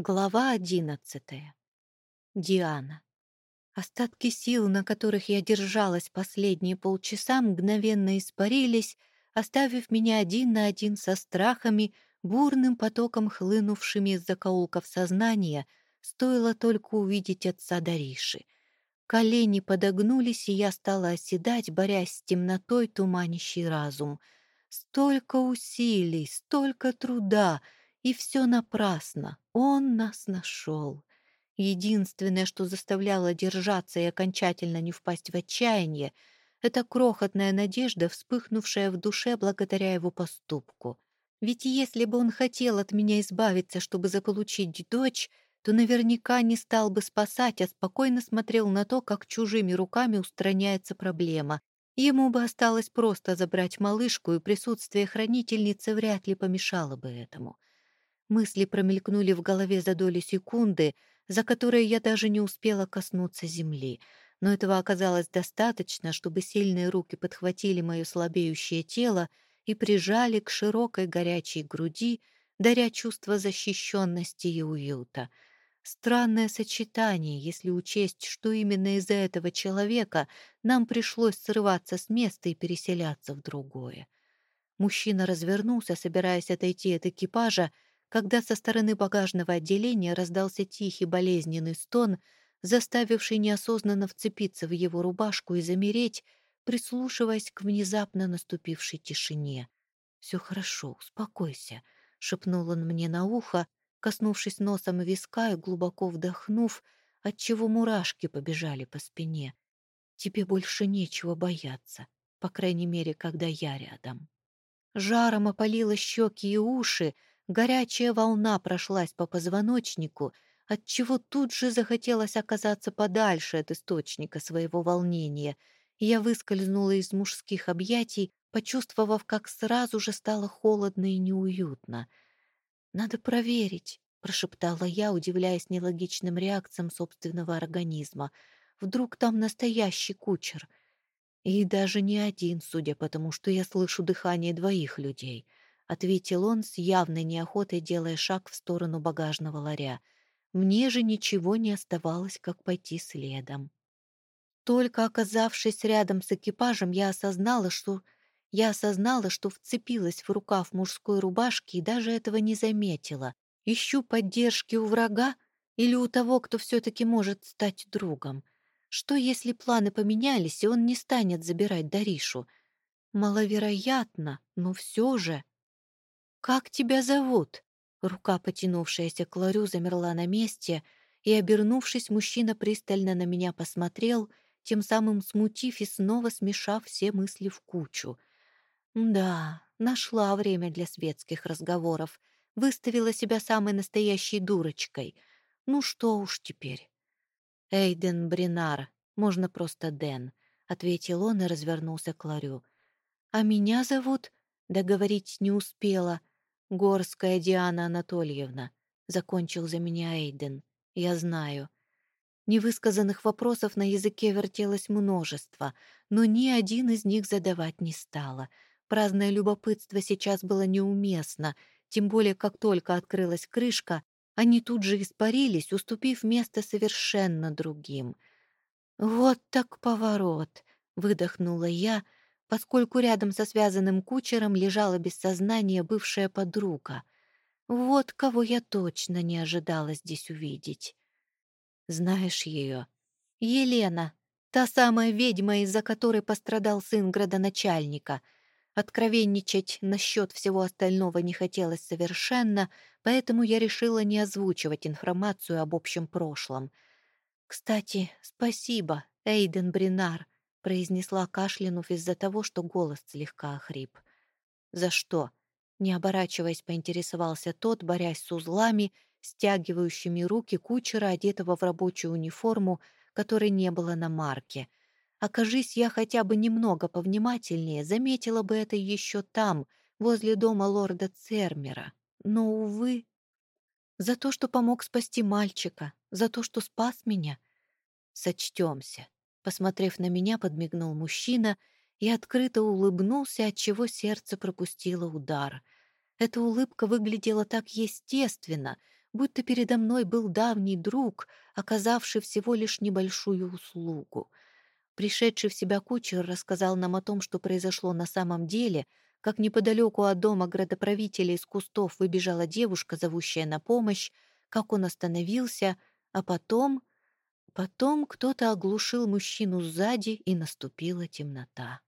Глава одиннадцатая. Диана. Остатки сил, на которых я держалась последние полчаса, мгновенно испарились, оставив меня один на один со страхами, бурным потоком хлынувшими из закоулков сознания, стоило только увидеть отца Дариши. Колени подогнулись, и я стала оседать, борясь с темнотой, туманящий разум. Столько усилий, столько труда — и все напрасно. Он нас нашел. Единственное, что заставляло держаться и окончательно не впасть в отчаяние, это крохотная надежда, вспыхнувшая в душе благодаря его поступку. Ведь если бы он хотел от меня избавиться, чтобы заполучить дочь, то наверняка не стал бы спасать, а спокойно смотрел на то, как чужими руками устраняется проблема. Ему бы осталось просто забрать малышку, и присутствие хранительницы вряд ли помешало бы этому. Мысли промелькнули в голове за доли секунды, за которые я даже не успела коснуться земли, но этого оказалось достаточно, чтобы сильные руки подхватили мое слабеющее тело и прижали к широкой горячей груди, даря чувство защищенности и уюта. Странное сочетание, если учесть, что именно из-за этого человека нам пришлось срываться с места и переселяться в другое. Мужчина развернулся, собираясь отойти от экипажа, когда со стороны багажного отделения раздался тихий болезненный стон, заставивший неосознанно вцепиться в его рубашку и замереть, прислушиваясь к внезапно наступившей тишине. «Все хорошо, успокойся», — шепнул он мне на ухо, коснувшись носом виска и глубоко вдохнув, отчего мурашки побежали по спине. «Тебе больше нечего бояться, по крайней мере, когда я рядом». Жаром опалило щеки и уши, Горячая волна прошлась по позвоночнику, отчего тут же захотелось оказаться подальше от источника своего волнения, я выскользнула из мужских объятий, почувствовав, как сразу же стало холодно и неуютно. «Надо проверить», — прошептала я, удивляясь нелогичным реакциям собственного организма. «Вдруг там настоящий кучер?» И даже не один, судя по тому, что я слышу дыхание двоих людей —— ответил он с явной неохотой, делая шаг в сторону багажного ларя. Мне же ничего не оставалось, как пойти следом. Только оказавшись рядом с экипажем, я осознала, что... Я осознала, что вцепилась в рукав мужской рубашки и даже этого не заметила. Ищу поддержки у врага или у того, кто все-таки может стать другом. Что, если планы поменялись, и он не станет забирать Даришу? Маловероятно, но все же... «Как тебя зовут?» Рука, потянувшаяся к ларю, замерла на месте, и, обернувшись, мужчина пристально на меня посмотрел, тем самым смутив и снова смешав все мысли в кучу. «Да, нашла время для светских разговоров, выставила себя самой настоящей дурочкой. Ну что уж теперь?» «Эйден Бринар, можно просто Дэн», — ответил он и развернулся к ларю. «А меня зовут...» — договорить не успела — «Горская Диана Анатольевна», — закончил за меня Эйден. «Я знаю». Невысказанных вопросов на языке вертелось множество, но ни один из них задавать не стала. Праздное любопытство сейчас было неуместно, тем более как только открылась крышка, они тут же испарились, уступив место совершенно другим. «Вот так поворот!» — выдохнула я — поскольку рядом со связанным кучером лежала без сознания бывшая подруга. Вот кого я точно не ожидала здесь увидеть. Знаешь ее? Елена, та самая ведьма, из-за которой пострадал сын градоначальника. Откровенничать насчет всего остального не хотелось совершенно, поэтому я решила не озвучивать информацию об общем прошлом. Кстати, спасибо, Эйден Бринар — произнесла, кашлянув из-за того, что голос слегка охрип. «За что?» Не оборачиваясь, поинтересовался тот, борясь с узлами, стягивающими руки кучера, одетого в рабочую униформу, которой не было на марке. Окажись я хотя бы немного повнимательнее, заметила бы это еще там, возле дома лорда Цермера. Но, увы, за то, что помог спасти мальчика, за то, что спас меня, сочтемся. Посмотрев на меня, подмигнул мужчина и открыто улыбнулся, отчего сердце пропустило удар. Эта улыбка выглядела так естественно, будто передо мной был давний друг, оказавший всего лишь небольшую услугу. Пришедший в себя кучер рассказал нам о том, что произошло на самом деле, как неподалеку от дома градоправителя из кустов выбежала девушка, зовущая на помощь, как он остановился, а потом... Потом кто-то оглушил мужчину сзади, и наступила темнота.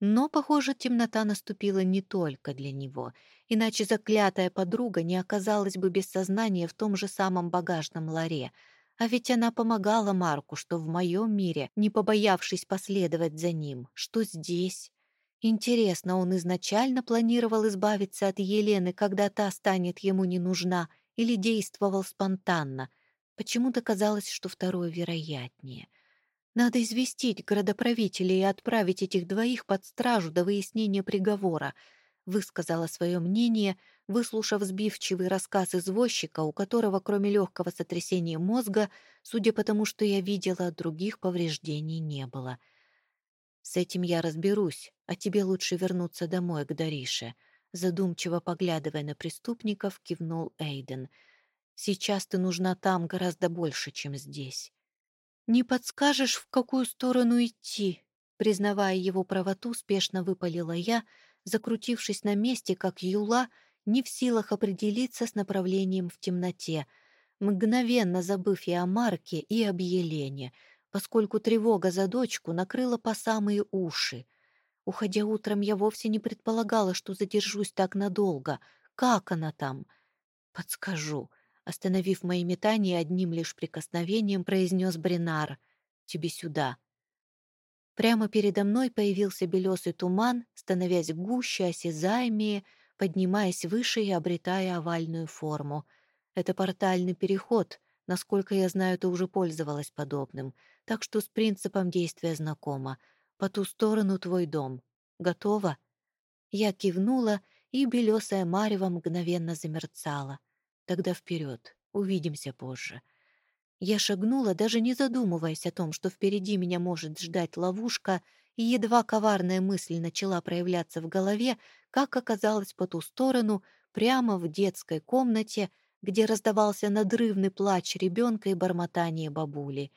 Но, похоже, темнота наступила не только для него, иначе заклятая подруга не оказалась бы без сознания в том же самом багажном ларе, а ведь она помогала Марку, что в моем мире, не побоявшись последовать за ним, что здесь. Интересно, он изначально планировал избавиться от Елены, когда та станет ему не нужна, или действовал спонтанно? Почему-то казалось, что второе вероятнее. Надо известить городоправителя и отправить этих двоих под стражу до выяснения приговора, высказала свое мнение, выслушав сбивчивый рассказ извозчика, у которого, кроме легкого сотрясения мозга, судя по тому, что я видела, других повреждений не было. «С этим я разберусь, а тебе лучше вернуться домой к Дарише», задумчиво поглядывая на преступников, кивнул Эйден. «Сейчас ты нужна там гораздо больше, чем здесь». «Не подскажешь, в какую сторону идти?» Признавая его правоту, спешно выпалила я, закрутившись на месте, как юла, не в силах определиться с направлением в темноте, мгновенно забыв и о Марке, и об Елене, поскольку тревога за дочку накрыла по самые уши. Уходя утром, я вовсе не предполагала, что задержусь так надолго. Как она там? Подскажу. Остановив мои метания одним лишь прикосновением, произнес Бринар. «Тебе сюда». Прямо передо мной появился белесый туман, становясь гуще, осязаемее, поднимаясь выше и обретая овальную форму. Это портальный переход. Насколько я знаю, ты уже пользовалась подобным, так что с принципом действия знакома. По ту сторону твой дом. Готова? Я кивнула, и белесая марево мгновенно замерцала. Тогда вперед, увидимся позже. Я шагнула, даже не задумываясь о том, что впереди меня может ждать ловушка, и едва коварная мысль начала проявляться в голове, как оказалось по ту сторону, прямо в детской комнате, где раздавался надрывный плач ребенка и бормотание бабули.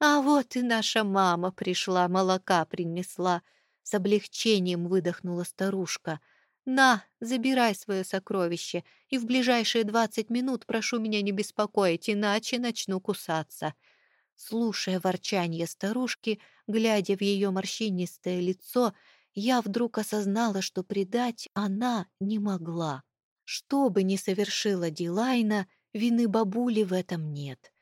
«А вот и наша мама пришла, молока принесла!» С облегчением выдохнула старушка — «На, забирай свое сокровище, и в ближайшие двадцать минут прошу меня не беспокоить, иначе начну кусаться». Слушая ворчание старушки, глядя в ее морщинистое лицо, я вдруг осознала, что предать она не могла. Что бы ни совершила Дилайна, вины бабули в этом нет.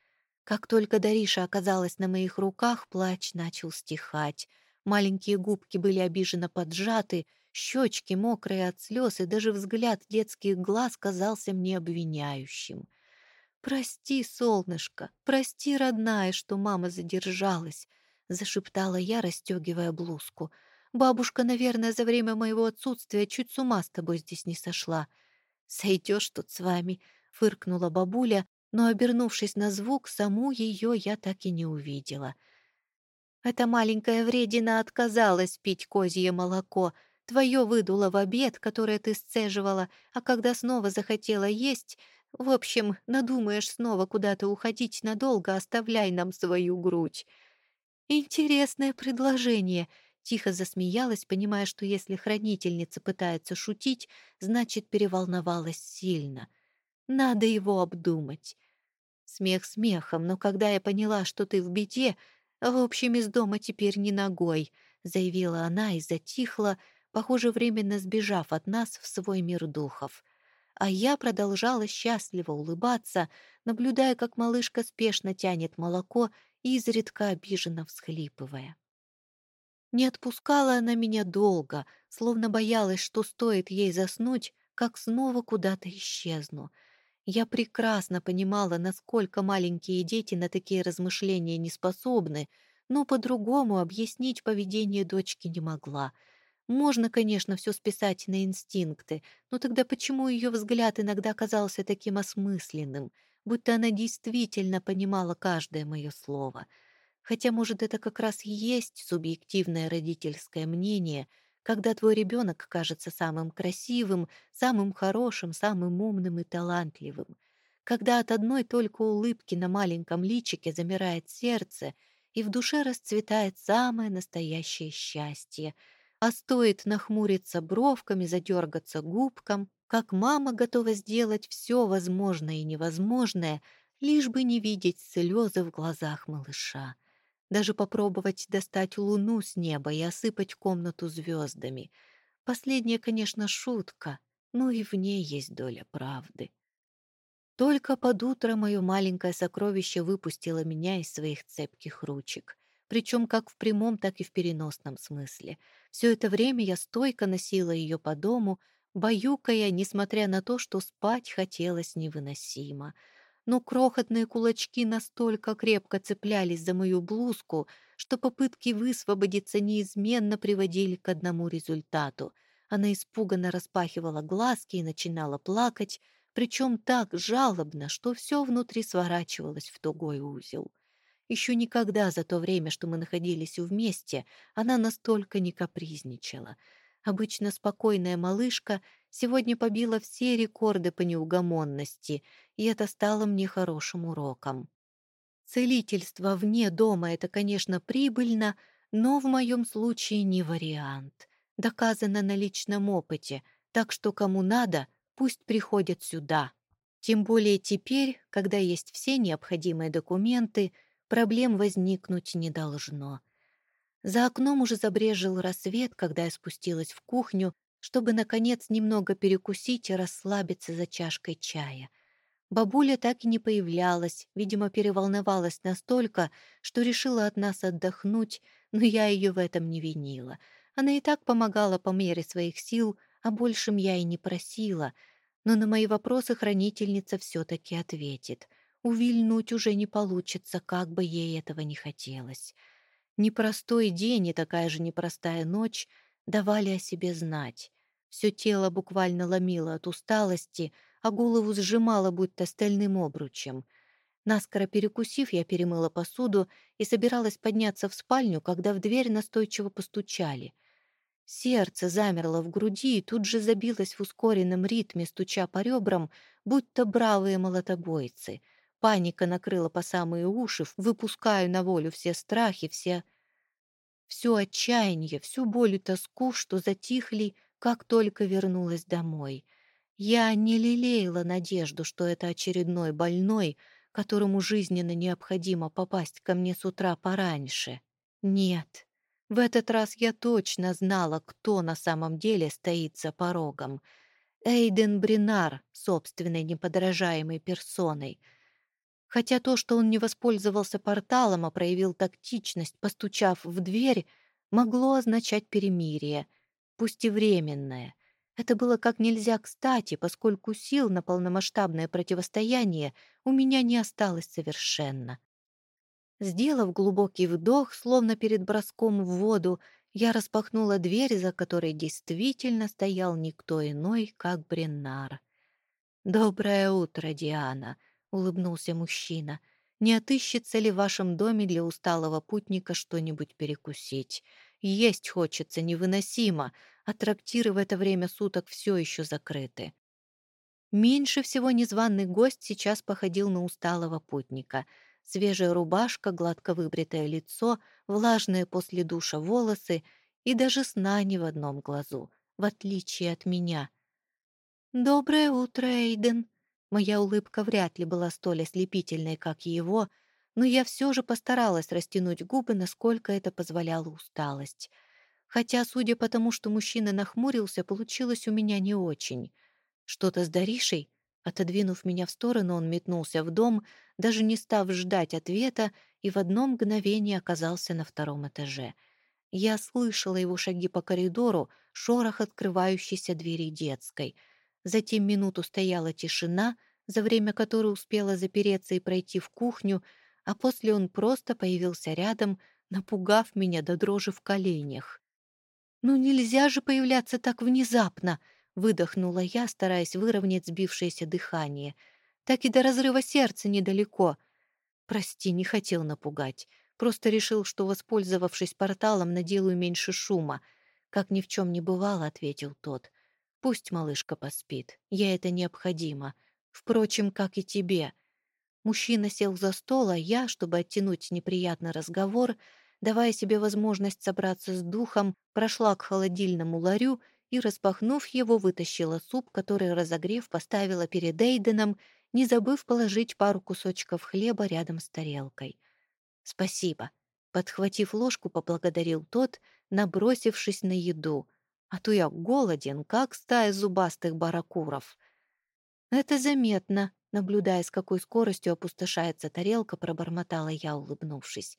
Как только Дариша оказалась на моих руках, плач начал стихать. Маленькие губки были обиженно поджаты — Щечки мокрые от слез, и даже взгляд детских глаз казался мне обвиняющим. «Прости, солнышко, прости, родная, что мама задержалась», — зашептала я, расстегивая блузку. «Бабушка, наверное, за время моего отсутствия чуть с ума с тобой здесь не сошла». «Сойдешь тут с вами», — фыркнула бабуля, но, обернувшись на звук, саму ее я так и не увидела. Эта маленькая вредина отказалась пить козье молоко — Твое выдуло в обед, которое ты сцеживала, а когда снова захотела есть... В общем, надумаешь снова куда-то уходить надолго, оставляй нам свою грудь». «Интересное предложение», — тихо засмеялась, понимая, что если хранительница пытается шутить, значит, переволновалась сильно. «Надо его обдумать». Смех смехом, но когда я поняла, что ты в беде, в общем, из дома теперь не ногой, — заявила она и затихла, — похоже, временно сбежав от нас в свой мир духов. А я продолжала счастливо улыбаться, наблюдая, как малышка спешно тянет молоко, изредка обиженно всхлипывая. Не отпускала она меня долго, словно боялась, что стоит ей заснуть, как снова куда-то исчезну. Я прекрасно понимала, насколько маленькие дети на такие размышления не способны, но по-другому объяснить поведение дочки не могла — можно, конечно, все списать на инстинкты, но тогда почему ее взгляд иногда казался таким осмысленным, будто она действительно понимала каждое мое слово? Хотя, может, это как раз и есть субъективное родительское мнение, когда твой ребенок кажется самым красивым, самым хорошим, самым умным и талантливым. когда от одной только улыбки на маленьком личике замирает сердце и в душе расцветает самое настоящее счастье. А стоит нахмуриться бровками, задергаться губкам, как мама готова сделать все возможное и невозможное, лишь бы не видеть слезы в глазах малыша. Даже попробовать достать луну с неба и осыпать комнату звездами. Последняя, конечно, шутка, но и в ней есть доля правды. Только под утро мое маленькое сокровище выпустило меня из своих цепких ручек. Причем как в прямом, так и в переносном смысле. Все это время я стойко носила ее по дому, баюкая, несмотря на то, что спать хотелось невыносимо. Но крохотные кулачки настолько крепко цеплялись за мою блузку, что попытки высвободиться неизменно приводили к одному результату. Она испуганно распахивала глазки и начинала плакать, причем так жалобно, что все внутри сворачивалось в тугой узел. Еще никогда за то время, что мы находились вместе, она настолько не капризничала — Обычно спокойная малышка сегодня побила все рекорды по неугомонности, и это стало мне хорошим уроком. Целительство вне дома — это, конечно, прибыльно, но в моем случае не вариант. Доказано на личном опыте, так что кому надо, пусть приходят сюда. Тем более теперь, когда есть все необходимые документы, проблем возникнуть не должно. За окном уже забрежил рассвет, когда я спустилась в кухню, чтобы, наконец, немного перекусить и расслабиться за чашкой чая. Бабуля так и не появлялась, видимо, переволновалась настолько, что решила от нас отдохнуть, но я ее в этом не винила. Она и так помогала по мере своих сил, а большим я и не просила. Но на мои вопросы хранительница все-таки ответит. Увильнуть уже не получится, как бы ей этого не хотелось. Непростой день и такая же непростая ночь давали о себе знать. Все тело буквально ломило от усталости, а голову сжимало будто стальным обручем. Наскоро перекусив, я перемыла посуду и собиралась подняться в спальню, когда в дверь настойчиво постучали. Сердце замерло в груди и тут же забилось в ускоренном ритме, стуча по ребрам, будто бравые молотобойцы — Паника накрыла по самые уши, выпускаю на волю все страхи, все... Все отчаяние, всю боль и тоску, что затихли, как только вернулась домой. Я не лелеяла надежду, что это очередной больной, которому жизненно необходимо попасть ко мне с утра пораньше. Нет, в этот раз я точно знала, кто на самом деле стоит за порогом. Эйден Бринар, собственной неподражаемой персоной — Хотя то, что он не воспользовался порталом, а проявил тактичность, постучав в дверь, могло означать перемирие, пусть и временное. Это было как нельзя кстати, поскольку сил на полномасштабное противостояние у меня не осталось совершенно. Сделав глубокий вдох, словно перед броском в воду, я распахнула дверь, за которой действительно стоял никто иной, как Бреннар. «Доброе утро, Диана!» — улыбнулся мужчина. «Не отыщется ли в вашем доме для усталого путника что-нибудь перекусить? Есть хочется невыносимо, а трактиры в это время суток все еще закрыты». Меньше всего незваный гость сейчас походил на усталого путника. Свежая рубашка, гладко выбритое лицо, влажные после душа волосы и даже сна не в одном глазу, в отличие от меня. «Доброе утро, Эйден!» Моя улыбка вряд ли была столь ослепительной, как и его, но я все же постаралась растянуть губы, насколько это позволяла усталость. Хотя, судя по тому, что мужчина нахмурился, получилось у меня не очень. Что-то с Даришей? Отодвинув меня в сторону, он метнулся в дом, даже не став ждать ответа, и в одно мгновение оказался на втором этаже. Я слышала его шаги по коридору, шорох открывающейся двери детской — Затем минуту стояла тишина, за время которой успела запереться и пройти в кухню, а после он просто появился рядом, напугав меня до дрожи в коленях. «Ну нельзя же появляться так внезапно!» — выдохнула я, стараясь выровнять сбившееся дыхание. «Так и до разрыва сердца недалеко. Прости, не хотел напугать. Просто решил, что, воспользовавшись порталом, наделаю меньше шума. Как ни в чем не бывало, — ответил тот. Пусть малышка поспит, ей это необходимо. Впрочем, как и тебе. Мужчина сел за стол, а я, чтобы оттянуть неприятный разговор, давая себе возможность собраться с духом, прошла к холодильному ларю и, распахнув его, вытащила суп, который, разогрев, поставила перед Эйденом, не забыв положить пару кусочков хлеба рядом с тарелкой. «Спасибо», — подхватив ложку, поблагодарил тот, набросившись на еду. «А то я голоден, как стая зубастых баракуров». «Это заметно», — наблюдая, с какой скоростью опустошается тарелка, пробормотала я, улыбнувшись.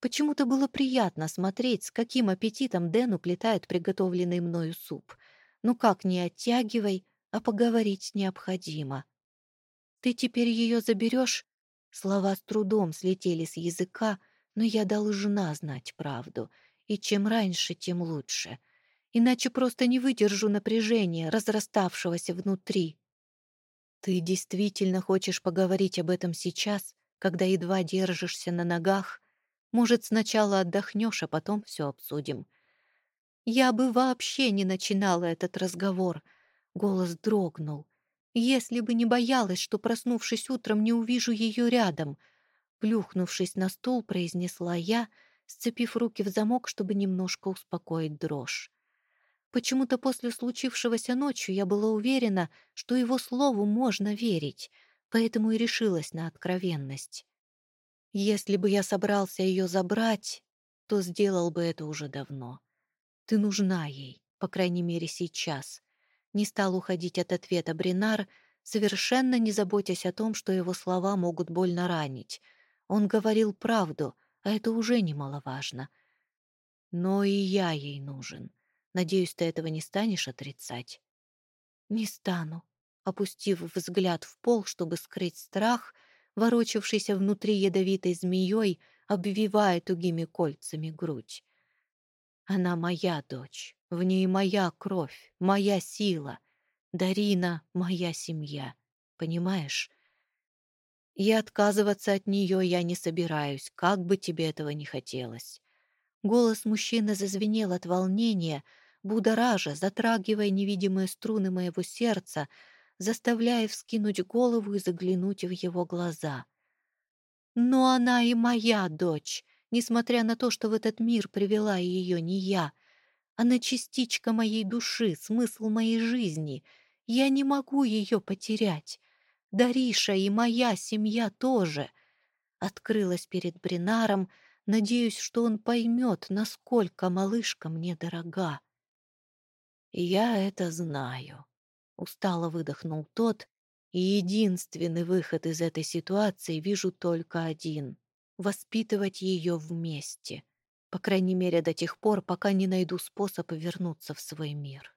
Почему-то было приятно смотреть, с каким аппетитом Дэн уплетает приготовленный мною суп. Ну как не оттягивай, а поговорить необходимо. «Ты теперь ее заберешь?» Слова с трудом слетели с языка, но я должна знать правду, и чем раньше, тем лучше. Иначе просто не выдержу напряжения, разраставшегося внутри. «Ты действительно хочешь поговорить об этом сейчас, когда едва держишься на ногах?» Может, сначала отдохнешь, а потом все обсудим. Я бы вообще не начинала этот разговор. Голос дрогнул. Если бы не боялась, что, проснувшись утром, не увижу ее рядом. Плюхнувшись на стул, произнесла я, сцепив руки в замок, чтобы немножко успокоить дрожь. Почему-то после случившегося ночью я была уверена, что его слову можно верить, поэтому и решилась на откровенность. Если бы я собрался ее забрать, то сделал бы это уже давно. Ты нужна ей, по крайней мере, сейчас. Не стал уходить от ответа Бринар, совершенно не заботясь о том, что его слова могут больно ранить. Он говорил правду, а это уже немаловажно. Но и я ей нужен. Надеюсь, ты этого не станешь отрицать. Не стану. Опустив взгляд в пол, чтобы скрыть страх, ворочавшийся внутри ядовитой змеей, обвивая тугими кольцами грудь. Она моя дочь, в ней моя кровь, моя сила. Дарина — моя семья, понимаешь? И отказываться от нее я не собираюсь, как бы тебе этого не хотелось. Голос мужчины зазвенел от волнения, будоража, затрагивая невидимые струны моего сердца — заставляя вскинуть голову и заглянуть в его глаза. «Но она и моя дочь, несмотря на то, что в этот мир привела ее не я. Она частичка моей души, смысл моей жизни. Я не могу ее потерять. Дариша и моя семья тоже». Открылась перед Бринаром, надеюсь, что он поймет, насколько малышка мне дорога. «Я это знаю», Устало выдохнул тот, и единственный выход из этой ситуации вижу только один — воспитывать ее вместе. По крайней мере, до тех пор, пока не найду способ вернуться в свой мир.